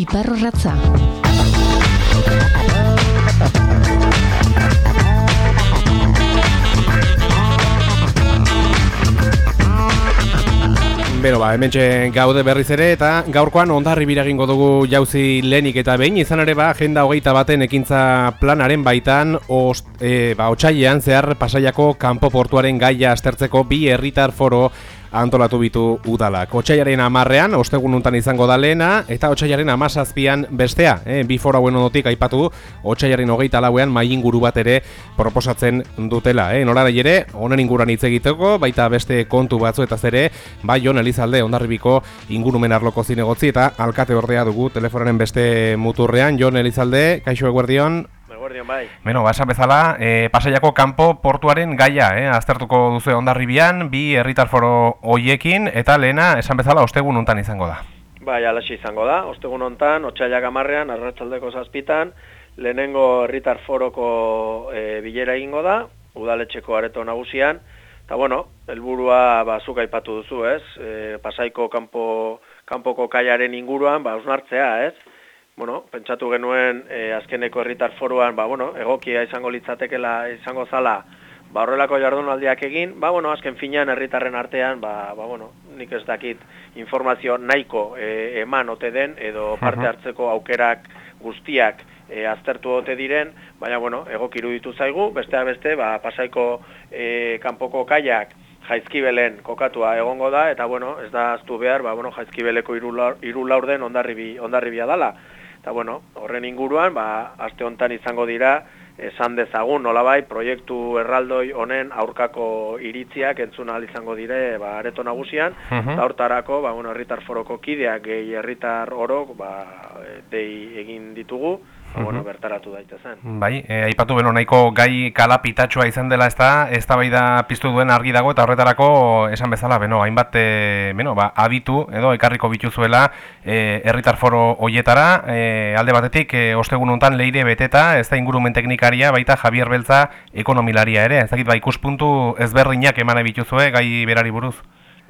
Iparro ratza. Bero ba, hemen gaude berriz ere eta gaurkoan ondarri egingo dugu jauzi lehenik eta behin izan ere ba, agenda hogeita baten ekintza planaren baitan ost, e, ba, otxailean zehar pasaiako kanpo portuaren gaia astertzeko bi herritar foro antolatu bitu udalak. Otsaiaren amarrean, ostegun untan izango da lehena, eta otxaiaren amazazpian bestea. Eh? Bi fora hauen onotik aipatu, otxaiaren hogeita lauean mai inguru bat ere proposatzen dutela. Eh? Nola ere, honen inguran hitz egiteko, baita beste kontu batzu eta zere, bai Jon Elizalde, ondarribiko ingurumen arloko zinegotzi, eta alkate bordea dugu telefonaren beste muturrean. Jon Elizalde, kaixo eguerdion, Eguerdion bai. Beno, basa bezala, e, pasaiako kanpo portuaren gaia, eh? aztertuko duzu ondarribian, bi herritar foro hoiekin, eta lehena, esan bezala, ostegun hontan izango da. Bai, alaxi izango da, ostegun hontan, otxailak amarrean, arratzaldeko zazpitan, lehenengo herritar foroko e, bilera egingo da, udaletxeko areto nagusian, eta bueno, helburua ba, zuk aipatu duzu, ez? E, pasaiko kanpo, kanpoko kaiaren inguruan, ba, usnartzea, ez? Bueno, pentsatu genuen e, azkeneko herritar foruan, ba, bueno, egokia izango litzatekela izango zala, ba, horrelako jardunaldiak egin, ba, bueno, azken finean herritarren artean, ba, ba, bueno, nik ez dakit informazio nahiko e, eman ote den, edo parte hartzeko aukerak guztiak e, aztertu ote diren, baina, bueno, egokiru ditu zaigu, besteak beste, ba, pasaiko e, kanpoko kaiak, jaizkibelen kokatua egongo da, eta bueno, ez da aztu behar, ba, bueno, jaizkibeleko iru laur den ondarribi, ondarribia dala. Eta bueno, horren inguruan, ba, aste hontan izango dira, esan dezagun, nolabai, proiektu erraldoi honen aurkako iritziak entzun izango dire, ba, areto nagusian, eta hortarako, ba, bueno, herritar foroko kideak, gehi herritar orok, ba, dei egin ditugu, Ba, bueno, bertaratu daitezen. Bai, e, aipatu beno nahiko gai kalapitatxoa izan dela ez da, ez da bai da piztu duen argi dago eta horretarako esan bezala, beno, hainbat, e, beno, ba, abitu edo ekarriko bituzuela e, herritar foro hoietara, e, alde batetik, e, ostegun hontan leire beteta, ez da ingurumen teknikaria, baita Javier Beltza ekonomilaria ere, ez dakit, ba, ikuspuntu ezberdinak emane bituzue gai berari buruz.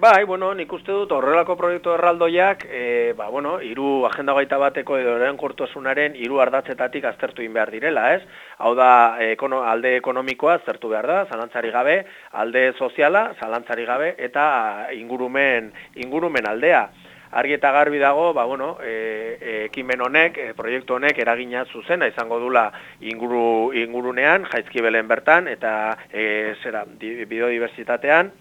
Bai, bueno, nik uste dut horrelako proiektu erraldoiak, e, ba, bueno, iru agenda gaita bateko edo eren kortosunaren iru ardatzetatik aztertu in behar direla, ez? Hau da, ekono, alde ekonomikoa aztertu behar da, zalantzari gabe, alde soziala, zalantzari gabe, eta ingurumen, ingurumen aldea. Argi eta garbi dago, ba, bueno, e, e, ekimen honek, e, proiektu honek eragina zuzena izango dula inguru, ingurunean, jaizkibelen bertan, eta e, zera, biodiversitatean,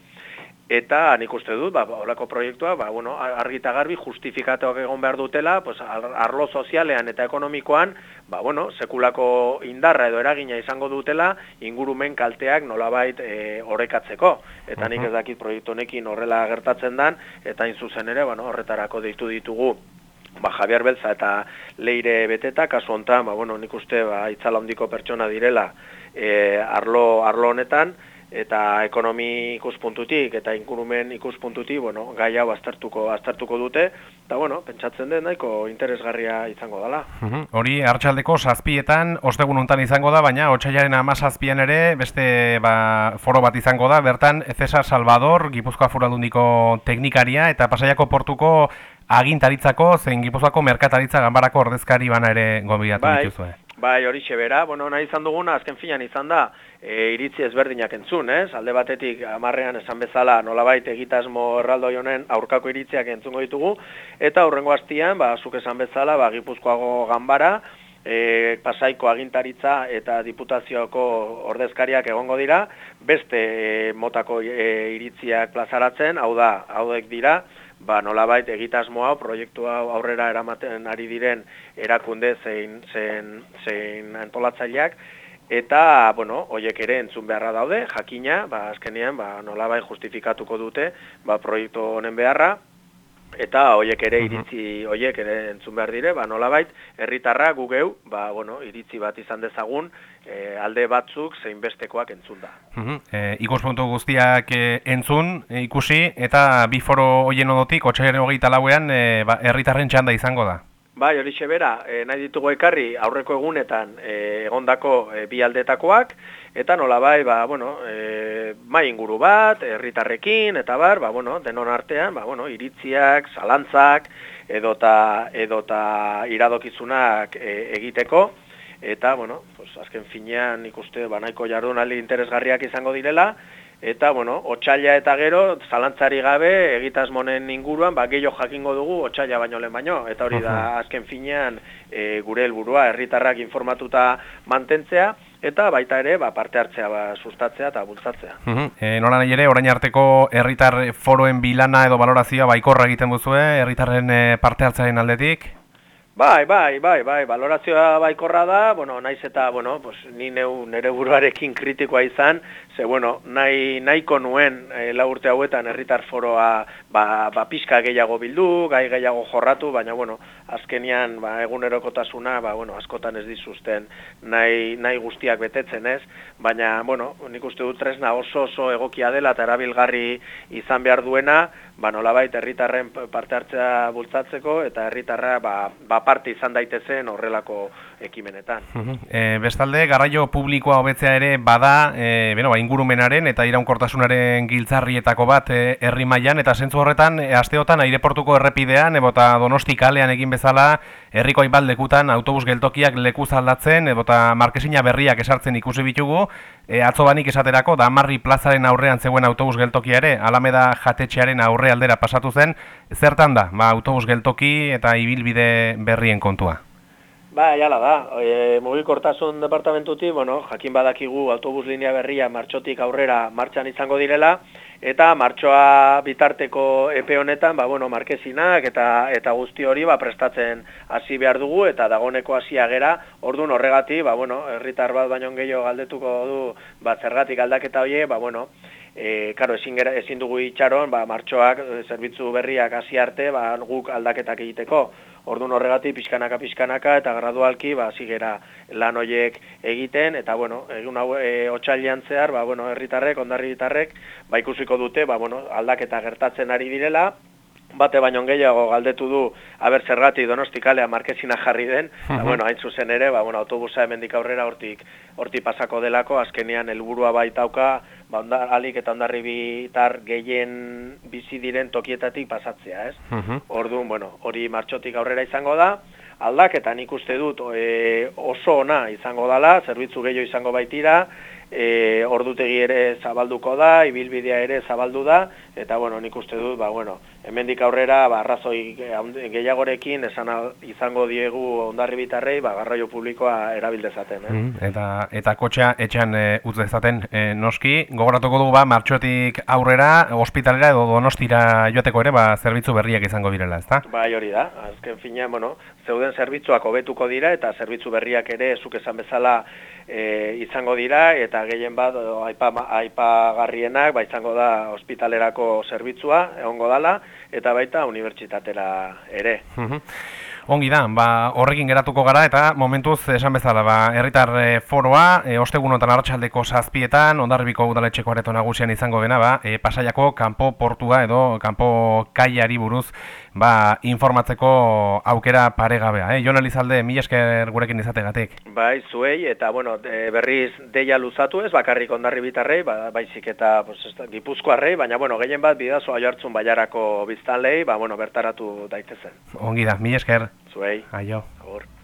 eta nik uste dut, ba, olako proiektua, ba, bueno, argita garbi justifikatuak egon behar dutela, pues, arlo sozialean eta ekonomikoan, ba, bueno, sekulako indarra edo eragina izango dutela, ingurumen kalteak nolabait e, horrekatzeko. Eta nik ez dakit proiektu honekin horrela gertatzen dan, eta zuzen ere, bueno, horretarako deitu ditugu ba, Javier Belza eta Leire Beteta, kasu honetan, ba, bueno, nik uste ba, itzala hondiko pertsona direla e, arlo, arlo honetan, eta ekonomi ikuspuntutik eta ingurumen ikuspuntutik, bueno, gai hau aztertuko aztertuko dute, eta bueno, pentsatzen den nahiko interesgarria izango dela. Hori hartxaldeko zazpietan, ostegun untan izango da, baina otxailaren amazazpian ere, beste ba, foro bat izango da, bertan Cesar Salvador, Gipuzkoa Furaldundiko teknikaria, eta pasaiako portuko agintaritzako, zein Gipuzkoako merkataritza ganbarako ordezkari bana ere gobiatu bai. dituzue. Bai, hori xebera, bueno, nahi izan duguna, azken finan izan da, e, iritzi ezberdinak entzun, ez? Alde batetik, amarrean esan bezala, nolabait egitasmo erraldo honen aurkako iritziak entzungo ditugu, eta hurrengo hastian, ba, zuk esan bezala, ba, gipuzkoago ganbara, e, pasaiko agintaritza eta diputazioko ordezkariak egongo dira, beste e, motako e, iritziak plazaratzen, hau da, hauek dira, ba, nolabait egitasmo hau, proiektu hau aurrera eramaten ari diren erakunde zein, zein, zein antolatzaileak, eta, bueno, hoiek ere entzun beharra daude, jakina, ba, azkenean, ba, nolabait justifikatuko dute, ba, proiektu honen beharra, eta hoiek ere iritzi hoiek ere entzun behar dire, ba nolabait herritarra gugeu, ba bueno, iritzi bat izan dezagun, e, alde batzuk zein bestekoak entzun da. Uh -huh. guztiak e, entzun, e, ikusi, eta bi foro hoien odotik, hogeita lauean, e, ba, herritarren txanda izango da. Bai, hori bera, e, nahi ditugu ekarri aurreko egunetan e, egondako e, bi aldetakoak, eta nola bai, ba, bueno, e, mai inguru bat, herritarrekin eta bar, ba, bueno, denon artean, ba, bueno, iritziak, zalantzak, edota, edota iradokizunak e, egiteko, eta, bueno, pues, azken finean ikuste banaiko jardunaldi interesgarriak izango direla, eta, bueno, otxaila eta gero, zalantzari gabe, egitasmonen inguruan, ba, gehiago jakingo dugu, otxaila baino lehen baino, eta hori da, azken finean, e, gure helburua herritarrak informatuta mantentzea, eta baita ere ba, parte hartzea ba, sustatzea eta bultzatzea. Uh nola nahi ere, orain arteko herritar foroen bilana edo balorazioa baikorra egiten duzue, herritarren eh, parte hartzearen aldetik? Bai, bai, bai, bai, valorazioa baikorra da, bueno, naiz eta, bueno, pues, ni neu, nere buruarekin kritikoa izan, ze, bueno, nahi, nahiko nuen e, urte hauetan herritar foroa ba, ba pixka gehiago bildu, gai gehiago jorratu, baina, bueno, azkenian, ba, egunerokotasuna, ba, bueno, askotan ez dizuzten nahi, nahi guztiak betetzen ez, baina, bueno, nik uste dut tresna oso oso egokia dela eta erabilgarri izan behar duena, ba, nolabait herritarren parte hartzea bultzatzeko eta herritarra ba, ba parte izan daitezen horrelako ekimenetan. E, bestalde, garraio publikoa hobetzea ere bada, e, beno, ba, ingurumenaren eta iraunkortasunaren giltzarrietako bat e, herri mailan. Eta zentzu horretan e, asteotan aireportuko errepidean ebota Donosti kalean egin bezala herriko hainbat lekutan autobus geltokiak lekuz aldatzen ebota markesina berriak esartzen ikusi bitugu. E, atzo esaterako da Marri plazaren aurrean zegoen autobus geltokia ere Alameda jatetxearen aurre aldera pasatu zen. Zertan da ba, autobus geltoki eta ibilbide berrien kontua Ba, jala da, e, mugikortasun departamentuti, bueno, jakin badakigu autobus linea berria martxotik aurrera martxan izango direla, eta martxoa bitarteko epe honetan, ba, bueno, markezinak eta eta guzti hori ba, prestatzen hasi behar dugu, eta dagoneko hasia gera, orduan horregati, ba, bueno, herritar bat baino gehiago galdetuko du, ba, zergatik aldaketa hoie, ba, bueno, E, karo, ezin, gera, ezin dugu itxaron, ba, martxoak, zerbitzu berriak hasi arte, ba, guk aldaketak egiteko. Ordun horregatik pixkanaka pixkanaka eta gradualki ba gera lan hoiek egiten. Eta bueno, egun hau e, otsailean zehar, ba bueno, herritarrek, ondarritarrek ba ikusiko dute, ba bueno, aldaketa gertatzen ari direla bate baino gehiago galdetu du aber zergati Donostikalea markezina jarri den, eta bueno, hain zuzen ere, ba, bueno, autobusa hemendik aurrera hortik hortik pasako delako, azkenean helburua baitauka, ba, ondar, alik eta ondarri bitar gehien bizi diren tokietatik pasatzea, ez? Uh Orduan, bueno, hori martxotik aurrera izango da, aldaketan ikuste dut e, oso ona izango dala, zerbitzu gehiago izango baitira, e, ordutegi ere zabalduko da, ibilbidea ere zabaldu da, eta bueno, nik uste dut, ba, bueno, hemendik aurrera, ba, arrazoi gehiagorekin, esan izango diegu ondarri bitarrei, ba, garraio publikoa erabildezaten. Eh? Mm, eta, eta kotxea etxean e, utz dezaten e, noski, gogoratuko du, ba, martxoetik aurrera, ospitalera edo donostira joateko ere, ba, zerbitzu berriak izango direla, ezta? Bai, hori da, azken fina, bueno, zeuden zerbitzuak hobetuko dira, eta zerbitzu berriak ere, zuk esan bezala, e, izango dira eta gehien bat aipa, aipagarrienak ba, izango da ospitalerako zerbitzua egongo dala eta baita unibertsitatera ere. Ongi da, ba, horrekin geratuko gara eta momentuz esan bezala, ba, herritar e, foroa, e, ostegunotan hartxaldeko zazpietan, ondarribiko udaletxeko areto nagusian izango gena, ba, e, pasaiako kanpo portua edo kanpo kaiari buruz ba, informatzeko aukera paregabea. Eh? Jon Elizalde, mi esker gurekin izategatik. Bai, zuei, eta bueno, berriz deia luzatu ez, bakarrik ondarri bitarrei, ba, baizik eta pues, gipuzkoarrei, baina bueno, gehien bat bidazo aio hartzun baiarako biztanlei, ba, bueno, bertaratu daitezen. Ongi da, mi esker. Suey. Adiós. Por.